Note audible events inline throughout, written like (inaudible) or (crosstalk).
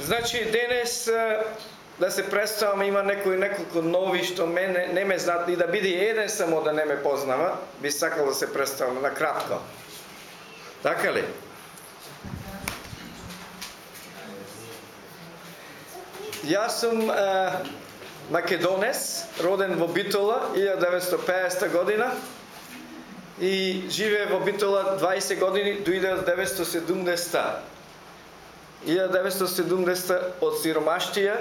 Значи денес да се представам има некои неколку нови што мене не ме знаат и да биде еден само да не ме познава, би сакал да се представам на кратко. Така ли? Јас сум е, македонец, роден во Битола 1950 година и живее во Битола 20 години до 1970. 1970 од сиромаштија,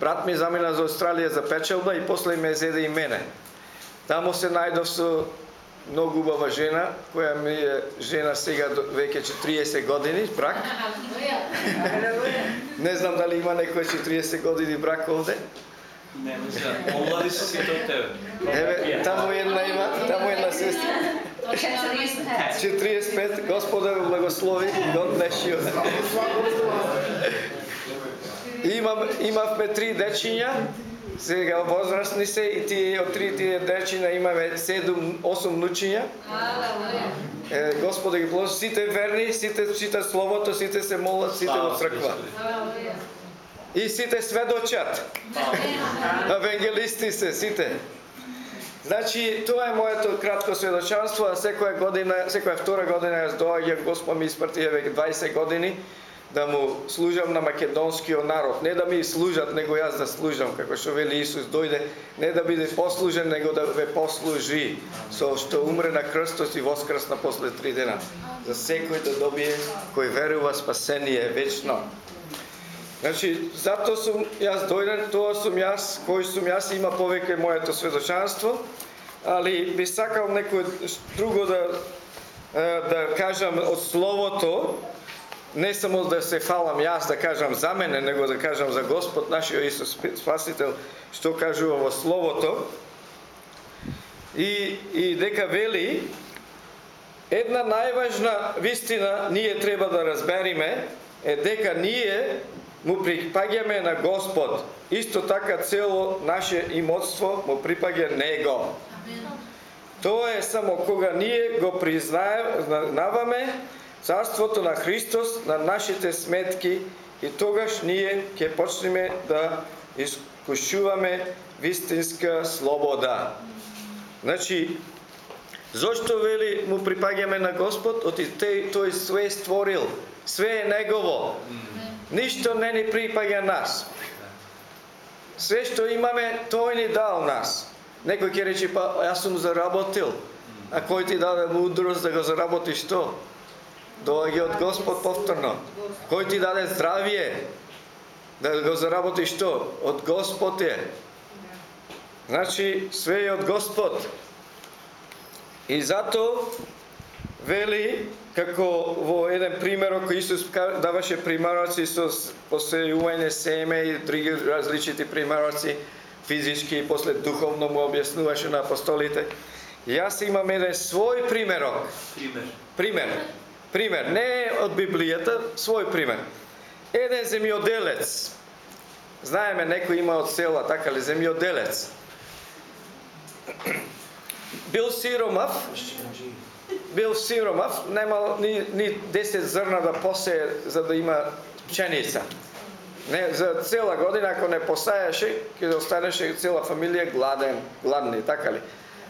брат ми замина за Австралија за печелба и после ме зеде и мене. Таму се најдов со многу убава жена, која ми е жена сега веќе 40 години, брак. (laughs) Не знам дали има некој 40 години брак овде. Не, не знам. Помлади се сите од тебе. Еве, таму една има, таму една сестра. 45. Господа го благослови. God bless you. Имам, имавме три дечиња, сега возрастни се и тие од три тие дечиња имаме 7 8 внучиња. Е, Господа ги благослови сите верни, сите читат словото, сите се молат, сите во црква. И сите сведочат. Евангелисти се сите. Значи, тоа е моето кратко сведочанство, а секоја година, секоја втора година јас доаѓам, Господ ми испрати веќе 20 години да му служам на македонскиот народ. Не да ми служат, него јас да служам, како што вели Исус дојде, не да биде послужен, него да ве послужи, со што умре на крстот и воскресна после три дена. За секој да добие кој верува спасение вечно. Значи, затоа сум јас дојден, тоа сум јас, кој сум јас, има повеќе моето сведочанство, али би сакал некој друго да да кажам од словото, не само да се фалам јас да кажам за мене, него да кажам за Господ нашиот Исус Спасител, што кажува во словото. И и дека вели една најважна вистина ние треба да разбериме е дека ние му припаѓаме на Господ. Исто така цело наше имотство му припаѓа Него. Тоа е само кога ние го признаваме царството на Христос на нашите сметки и тогаш ние ќе почнеме да искушуваме вистинска слобода. Значи, зошто вели му припаѓаме на Господ? Оти тој све створил, све е негово. Ништо не ни припаѓа нас. Све што имаме, тој ни дал нас. Некој ќе рече, па јас сум заработил. А кој ти даде мудрост да го заработиш што? Доаѓа од Господ повторно. Кој ти даде здравие да го заработиш што? Од Господ е. Значи, све е од Господ. И зато вели како во еден пример кој Исус даваше примероци со посејување семе и други различити примероци физички и после духовно му објаснуваше на апостолите. Јас имам еден свој примерок. Пример. Пример. Пример, не од Библијата, свој пример. Еден земјоделец. Знаеме некој има од села, така ли, земјоделец. Бил сиромав, бил сиромав, немал ни, ни 10 зрна да посее за да има пченица. Не, за цела година ако не посаеше, ќе останеше цела фамилија гладен, гладни, така ли?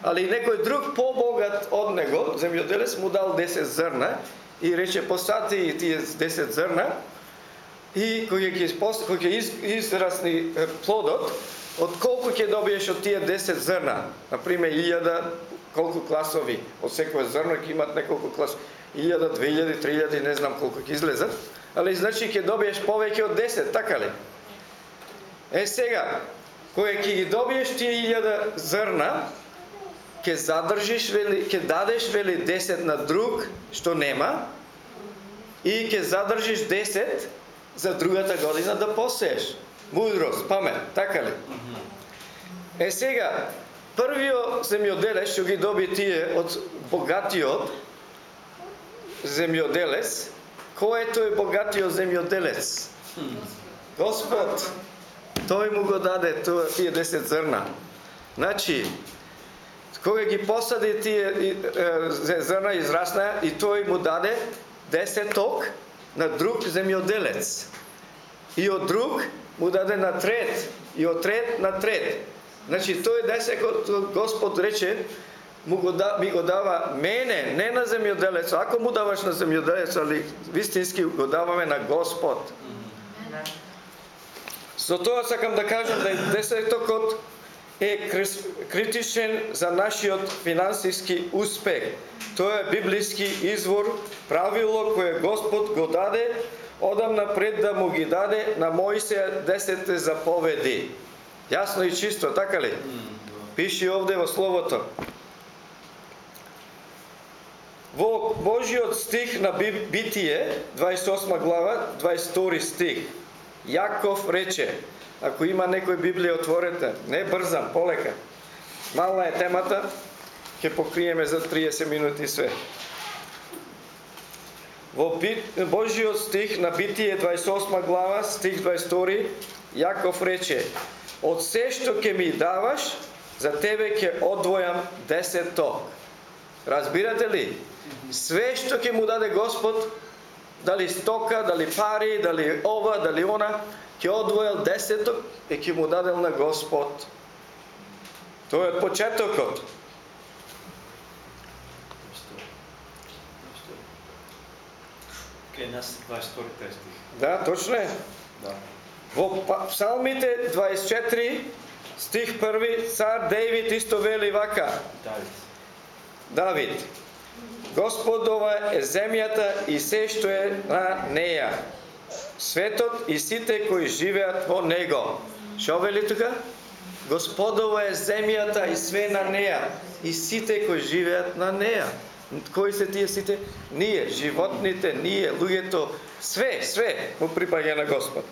Али некој друг побогат од него, земјоделец му дал 10 зрна и рече посати тие 10 зрна и кога ќе кога ќе израсни плодот, од колку ќе добиеш од тие 10 зрна? На пример 1000 колку класови, од секое зрно ќе имат неколку клас, 1000, 2000, 3000, не знам колку ќе излезат, али значи ќе добиеш повеќе од 10, така ли? Е сега, кога ќе ги добиеш тие 1000 зрна, ќе задржиш вели, ќе дадеш вели 10 на друг што нема и ќе задржиш 10 за другата година да посееш. Мудрост, памет, така ли? Е сега, Првиот земјоделец што ги доби тие од богатиот земјоделец, кој е тој богатиот земјоделец? Господ. Тој му го даде тоа тие 10 зрна. Значи, кога ги посади тие зрна израсна и тој му даде 10 ток на друг земјоделец. и од друг му даде на трет, и од трет на трет. Значи, тој десекот Господ рече, му го да, ми го дава мене, не на земјоделец. Ако му даваш на земјоделец, али вистински го даваме на Господ. Со тоа сакам да кажам да десетокот е критичен за нашиот финансиски успех. Тоа е библиски извор, правило кое Господ го даде одам напред да му ги даде на Мојсе десете заповеди. Јасно и чисто, така ли? Пиши овде во Словото. Во Божиот стих на Битие, 28 глава, 22 стих, Јаков рече, ако има некој Библија отворете, не брзам, полека. Мална е темата, ќе покриеме за 30 минути све. Во Божиот стих на Битие 28 глава, стих 22, Јаков рече, од се што ќе ми даваш, за тебе ќе одвојам десеток. Разбирате ли? Све што ќе му даде Господ, дали стока, дали пари, дали ова, дали она, ќе одвојал десеток и ќе му дадел на Господ. Тоа е почетокот. Кај нас 22 стих. Да, точно е. Да. Во Псалмите 24 стих 1 цар Девид исто вели вака. Давид. Давид. Господова е земјата и се што е на неја. Светот и сите кои живеат во него. Што вели тука? Господова е земјата и све на неја и сите кои живеат на неја. Кои се тие сите? Ние, животните, ние, луѓето, све, све му припаѓа на Господ.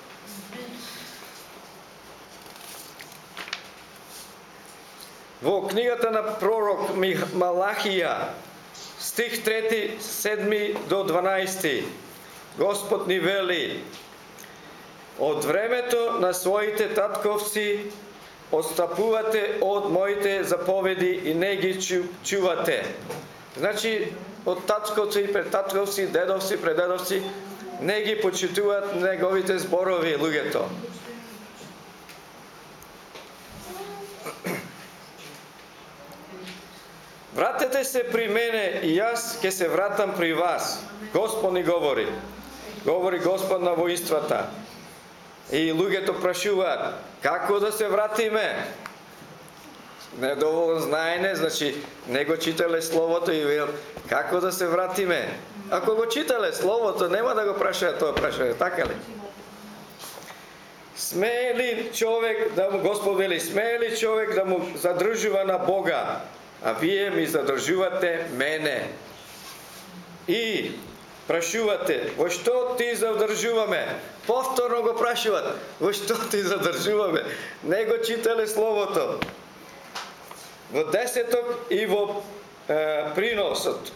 Во книгата на пророк Малахија, стих 3, 7 до 12, Господ ни вели, од времето на своите татковци отстапувате од моите заповеди и не ги чувате. Значи, од татковци и претатковци, дедовци, предедовци, не ги почитуваат неговите зборови луѓето. (clears throat) Вратете се при мене и јас ќе се вратам при вас. Господ ни говори. Говори Господ на воинствата. И луѓето прашуваат, како да се вратиме? Недоволно знаене, значи не го читале Словото и вел, како да се вратиме? Ако го читале Словото, нема да го прашаат тоа прашање, така ли? Смее ли човек да му, Господ вели, смее ли човек да му задржува на Бога? а вие ми задржувате мене. И прашувате, во што ти задржуваме? Повторно го прашуват, во што ти задржуваме? Не го читале Словото. Во десеток и во е, приносот.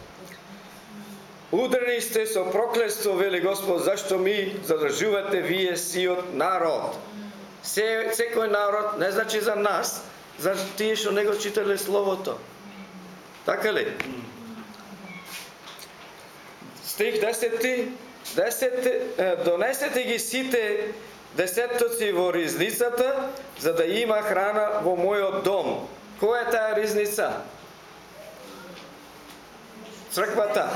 Удрени сте со проклество, вели Господ, зашто ми задржувате вие сиот народ. Се, секој народ не значи за нас, за тие што него читале Словото. Така ли? Стих 10. 10 донесете ги сите десетоци во ризницата, за да има храна во мојот дом. Која е таа ризница? Црквата.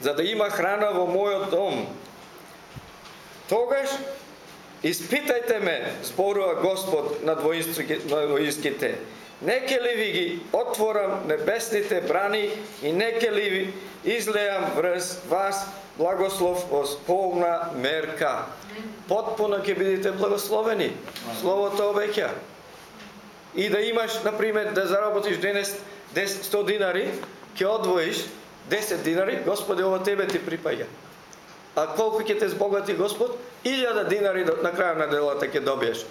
За да има храна во мојот дом. Тогаш испитајте ме, зборува Господ на двоинските. Неке ли ви ги отворам небесните брани и неке ли ви излеам врз вас благослов во полна мерка. Потпуно ќе бидете благословени. Словото обеќа. И да имаш, например, да заработиш денес 100 динари, ќе одвоиш 10 динари, Господи, ова тебе ти припаѓа. А колку ќе те збогати Господ? 1000 динари на крај на делата ќе добиеш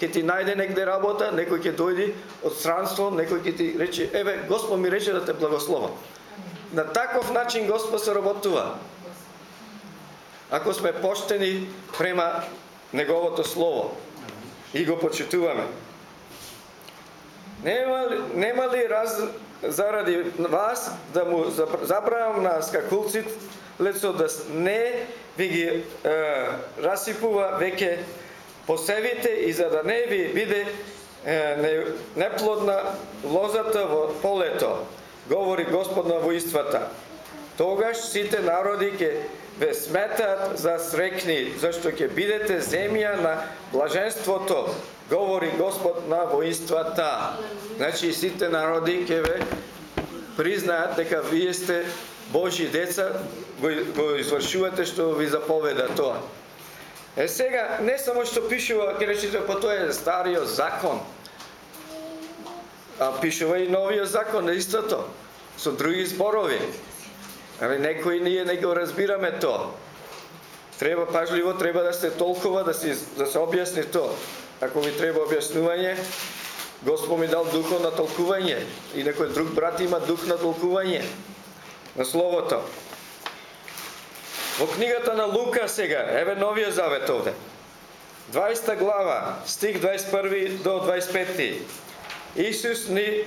ќе ти најде негде работа, некој ќе дојди од странство, некој ќе ти рече, еве, Господ ми рече да те благослова. На таков начин Господ се работува. Ако сме поштени према Неговото Слово и го почитуваме. Нема ли, нема ли раз заради вас да му забравам на скакулцит лецо да не ви ги е, расипува веќе посевите и за да не ви биде е, неплодна лозата во полето, говори Господ на војствата. Тогаш сите народи ќе ве сметат за срекни, зашто ќе бидете земја на блаженството, говори Господ на воинствата. Значи сите народи ќе ве признаат дека вие сте Божи деца, го, го извршувате што ви заповеда тоа. Е сега, не само што пишува, ќе речете, по па тоа е стариот закон. А пишува и новиот закон, истото, со други зборови. Али некои ние не го разбираме тоа. Треба пажливо, треба да се толкова, да се, да се објасни тоа. Ако ви треба објаснување, Господ ми дал духот на толкување и некој друг брат има дух на толкување на Словото. Во книгата на Лука сега, еве новиот завет овде. 20 глава, стих 21 до 25. Исус ни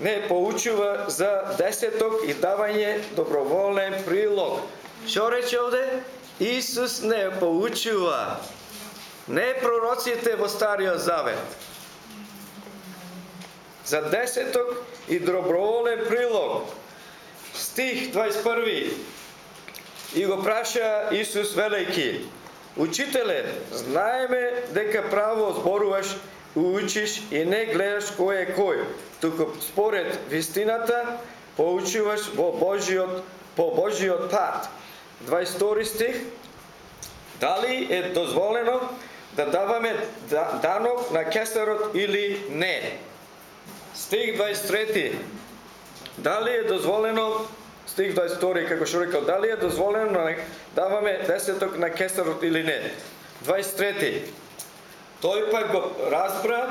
не поучува за десеток и давање доброволен прилог. Што рече овде? Исус не поучува. Не пророците во Стариот Завет. За десеток и доброволен прилог. Стих 21. И го праша Исус велики. Учителе, знаеме дека право зборуваш, учиш и не гледаш кој е кој, туку според вистината поучуваш во Божиот, по Божиот пат. 22 стих. Дали е дозволено да даваме да, данок на кесарот или не? Стих 23. Дали е дозволено стих 22 како што рекол, дали е дозволено да даваме десеток на кесарот или не? 23. Тој пак го разбра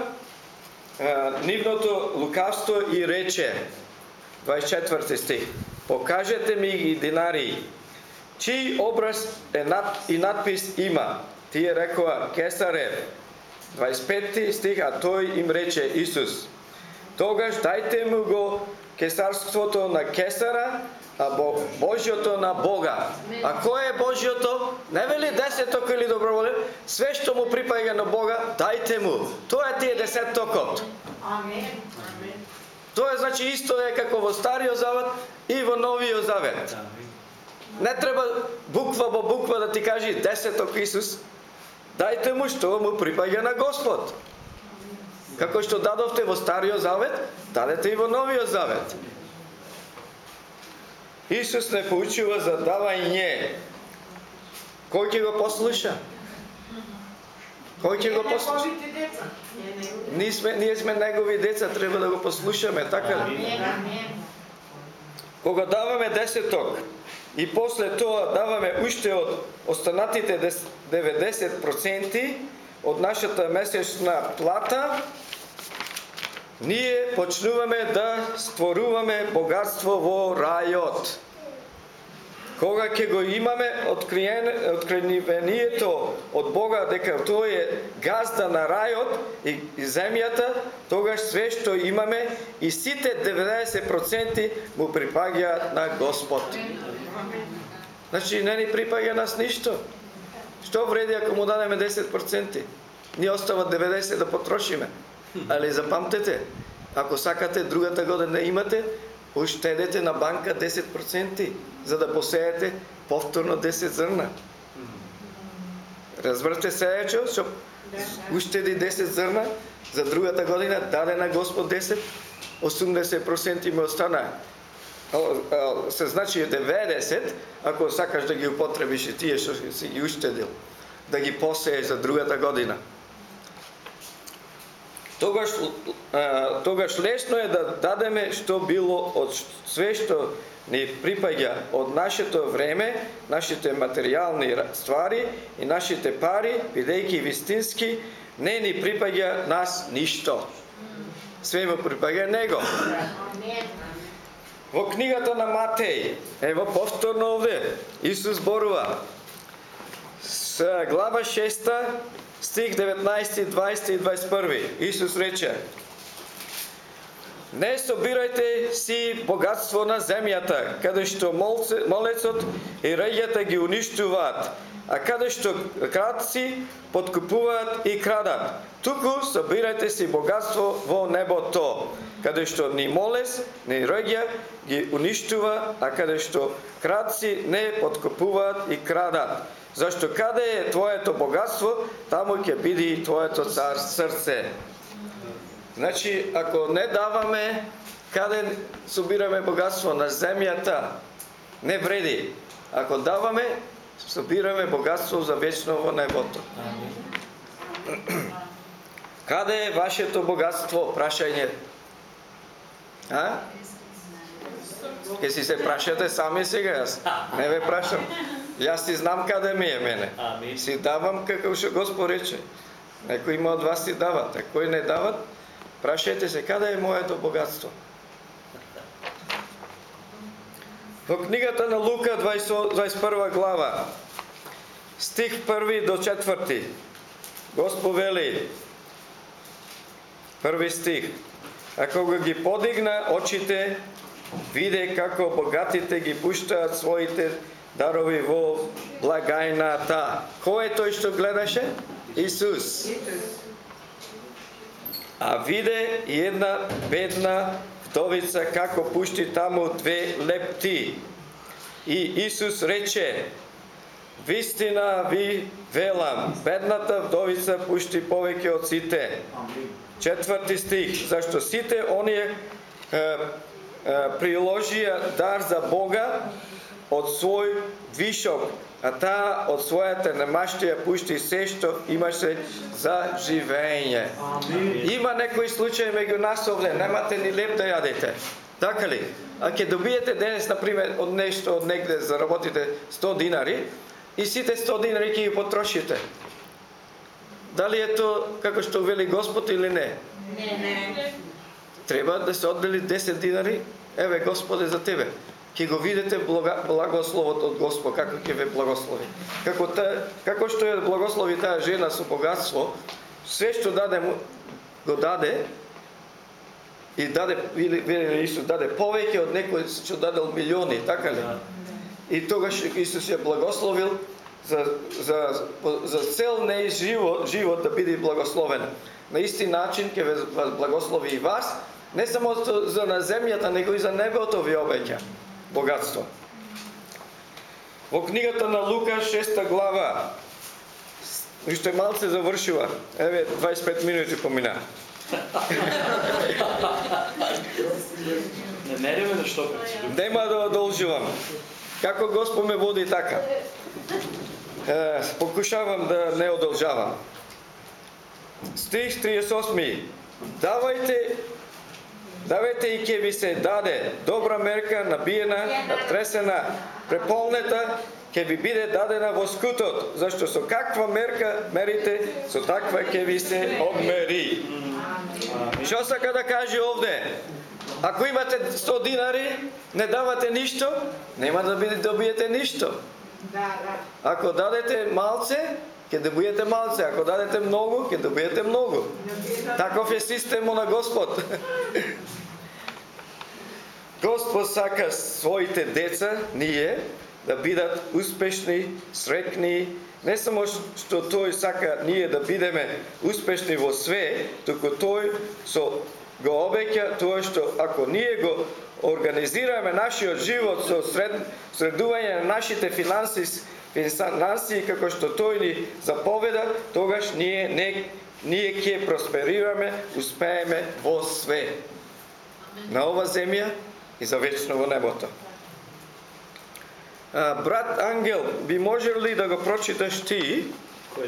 нивното лукавство и рече 24 стих Покажете ми ги динари. Чиј образ е над, и надпис има? Тие рекоа Кесарев 25 стих а тој им рече Исус тогаш дајте му го кесарството на Кесара а Бо, Божјото на Бога. А кој е Божјото? Не вели десеток или доброволен, све што му припаѓа на Бога, дајте му. Тоа е тие десетокот. Амен. Тоа е значи исто е како во Стариот Завет и во Новиот Завет. Не треба буква по буква да ти кажи десеток Исус. Дајте му што му припаѓа на Господ. Како што дадовте во Стариот Завет, дадете и во Новиот Завет. Исус не поучува за давање. Кој ќе го послуша? Кој ќе го послуша? Ние сме, ние сме негови деца, треба да го послушаме, така ли? Кога даваме десеток и после тоа даваме уште од останатите 90% од нашата месечна плата, ние почнуваме да створуваме богатство во рајот. Кога ќе го имаме откривението од Бога дека тој е газда на рајот и, и земјата, тогаш све што имаме и сите 90% му припаѓа на Господ. Значи не ни припаѓа нас ништо. Што вреди ако му дадеме 10%? Ни остава 90 да потрошиме. Али запамтете, ако сакате другата година да имате, уштедете на банка 10% за да посеете повторно 10 зрна. Разбрате сејачо, што уштеди 10 зрна, за другата година даде на Господ 10, 80% ми остана. Се значи 90, ако сакаш да ги употребиш и тие што си ги уштедил, да ги посееш за другата година тогаш, тогаш лесно е да дадеме што било од све што ни припаѓа од нашето време, нашите материјални ствари и нашите пари, бидејќи вистински, не ни припаѓа нас ништо. Све му припаѓа него. Во книгата на Матеј, ево повторно овде, Исус зборува, с глава 6, стих 19, 20 и 21. Исус рече, Не собирајте си богатство на земјата, каде што молецот и реѓата ги уништуваат, а каде што крадци подкупуваат и крадат. Туку собирајте си богатство во небото, каде што ни молес, ни рогја ги уништува, а каде што крадци не подкупуваат и крадат. Зашто каде е твоето богатство, таму ќе биде и твоето цар срце. Значи, ако не даваме, каде собираме богатство? На земјата. Не вреди. Ако даваме, собираме богатство за вечно во небото. (clears throat) Каде е вашето богатство? Прашање. А? Ке си се прашате сами сега, јас не ве прашам. Јас си знам каде ми е мене. Амин. Си давам како што Господ рече. Некои има од вас си дават, а кои не дават, прашајте се каде е моето богатство. Во книгата на Лука 20 21 глава, стих 1 до 4, Господ вели, први стих, а кога ги подигна очите, виде како богатите ги пуштаат своите дарови во благајната. Кој е тој што гледаше? Исус. А виде една бедна вдовица како пушти таму две лепти. И Исус рече, Вистина ви велам, бедната вдовица пушти повеќе од сите. Четврти стих, зашто сите оние е, е, приложија дар за Бога од свој вишок, а таа од својата немаштија пушти се што имаше за живење. Има некои случаи меѓу нас овде, немате ни леп да јадете. Така ли? А ќе добиете денес, например, од нешто, од негде заработите 100 динари и сите 100 динари ќе ги потрошите. Дали е то како што вели Господ или не? Не. Треба да се оддели 10 динари, еве Господе за тебе. Ќе го видите благословот од Господ, како ќе ве благослови. Како, та, како што ја благослови таа жена со богатство, се што даде му, го даде, и даде, или вели Исус даде повеќе од некој што дадел милиони, така ли? И тогаш Исус ја благословил за, за, за цел неј живот, живот да биде благословен. На исти начин ќе ве благослови и вас, не само за на земјата, него и за небото ви обеќа богатство. Во книгата на Лука 6 глава, уште малце завршува, еве 25 минути помина. Не мериме да што Нема да одолжувам. Како Господ ме води така. Е, покушавам да не одолжавам. Стих 38. Давајте Давајте и ќе ви се даде добра мерка, набиена, натресена, преполнета, ќе ви биде дадена во скутот, зашто со каква мерка мерите, со таква ќе ви се одмери. Што сака да каже овде? Ако имате 100 динари, не давате ништо, нема да биде добиете ништо. Да, да. Ако дадете малце, ќе добиете малце, ако дадете многу, ќе добиете многу. Таков е системот на Господ. (laughs) Господ сака своите деца, ние, да бидат успешни, срекни, не само што тој сака ние да бидеме успешни во све, туку тој со го обеќа тоа што ако ние го организираме нашиот живот со сред, средување на нашите финанси, финанси како што тој ни заповеда, тогаш ние не ние ќе просперираме, успееме во све. На ова земја и за вечно во небото. А, брат Ангел, би можел ли да го прочиташ ти, Кој?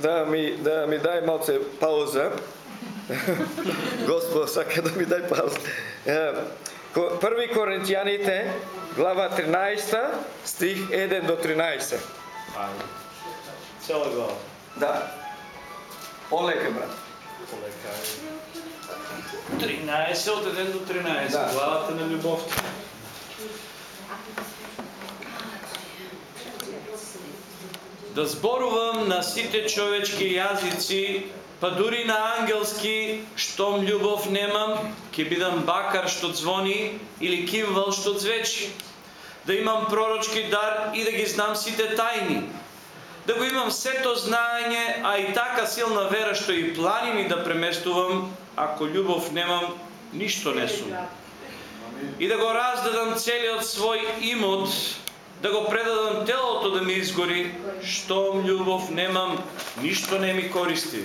да ми, да ми дај малце пауза? (laughs) Господ сака да ми дај пауза. Први Коринтијаните, глава 13, стих 1 до 13. Ајде. Цела глава. Да. Полека, брат. Полека. 13 од 1 до 13. Да. Главата на љубовта. Да зборувам на сите човечки јазици Па дури на ангелски, штом љубов немам, ќе бидам бакар што звони или кимвал што звечи. Да имам пророчки дар и да ги знам сите тајни. Да го имам сето знаење, а и така силна вера што и планини да преместувам, ако љубов немам, ништо не сум. И да го раздадам целиот свој имот, да го предадам телото да ми изгори, штом љубов немам, ништо не ми користи.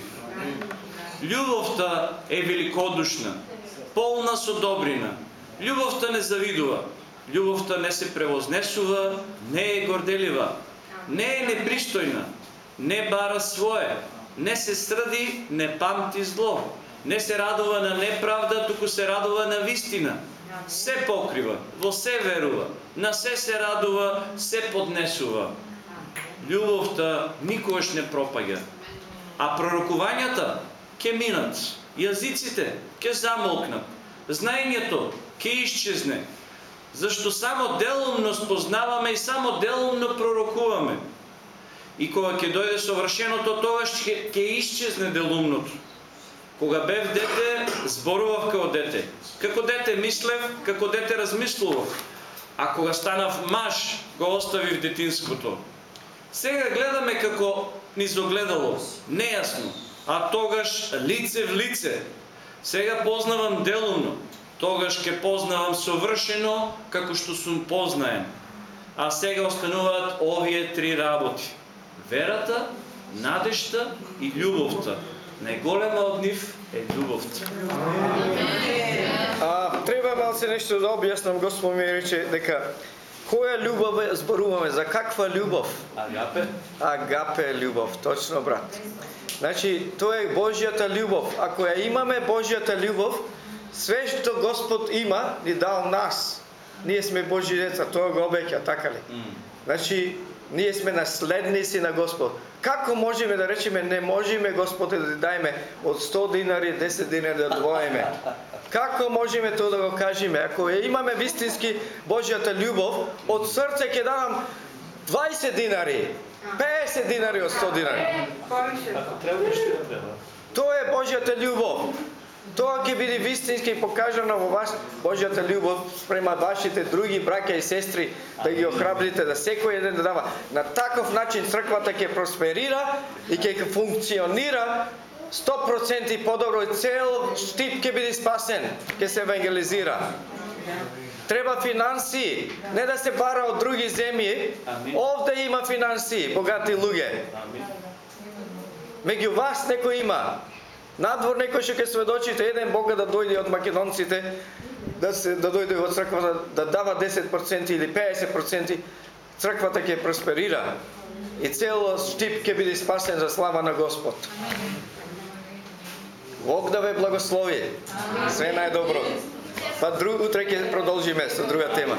Љубовта е великодушна, полна со добрина. Љубовта не завидува, љубовта не се превознесува, не е горделива, не е непристојна, не бара свое, не се срди, не памти зло, не се радува на неправда, туку се радува на вистина. Се покрива, во се верува, на се се радува, се поднесува. Љубовта никогаш не пропаѓа. А пророкувањата ќе минат, јазиците ќе замолкнат, знаењето ќе исчезне, зашто само делумно спознаваме и само делумно пророкуваме. И кога ќе дојде совршеното, тогаш ќе, исчезне делумното. Кога бев дете, зборував како дете. Како дете мислев, како дете размислував. А кога станав маж, го оставив детинското. Сега гледаме како низ огледало, нејасно, а тогаш лице в лице. Сега познавам делумно, тогаш ќе познавам совршено како што сум познаен. А сега остануваат овие три работи. Верата, надежта и љубовта. Најголема од нив е љубовта. А, треба малце нешто да објаснам, Господ ми рече дека која љубов зборуваме, за каква љубов? Агапе? Агапе е љубов, точно брат. Значи, тоа е Божјата љубов. Ако ја имаме Божјата љубов, све што Господ има, ни дал нас. Ние сме Божји деца, тоа го обеќа, така ли? Значи, ние сме наследници на Господ. Како можеме да речеме не можеме Господе да дајме од 100 динари 10 динари да одвоиме? Како можеме тоа да го кажеме? Ако ја имаме вистински Божјата љубов, од срце ќе давам 20 динари, 50 динари од 100 динари. Да. Тоа е Божјата љубов. Тоа ќе биде вистински покажано во вас Божјата љубов спрема вашите други браќа и сестри да ги охрабрите да секој еден да дава. На таков начин црквата ќе просперира и ќе функционира 100% подобро и цел штип ќе биде спасен, ќе се евангелизира. Треба финанси, не да се бара од други земји. Овде има финанси, богати луѓе. Меѓу вас некој има. Надвор некој што ќе сведочите еден Бога да дојде од македонците, да се да дојде во црквата да дава 10% или 50%, црквата ќе просперира и цело штип ќе биде спасен за слава на Господ. Бог да ве благослови. Све најдобро. Па друг утре ќе продолжиме со друга тема.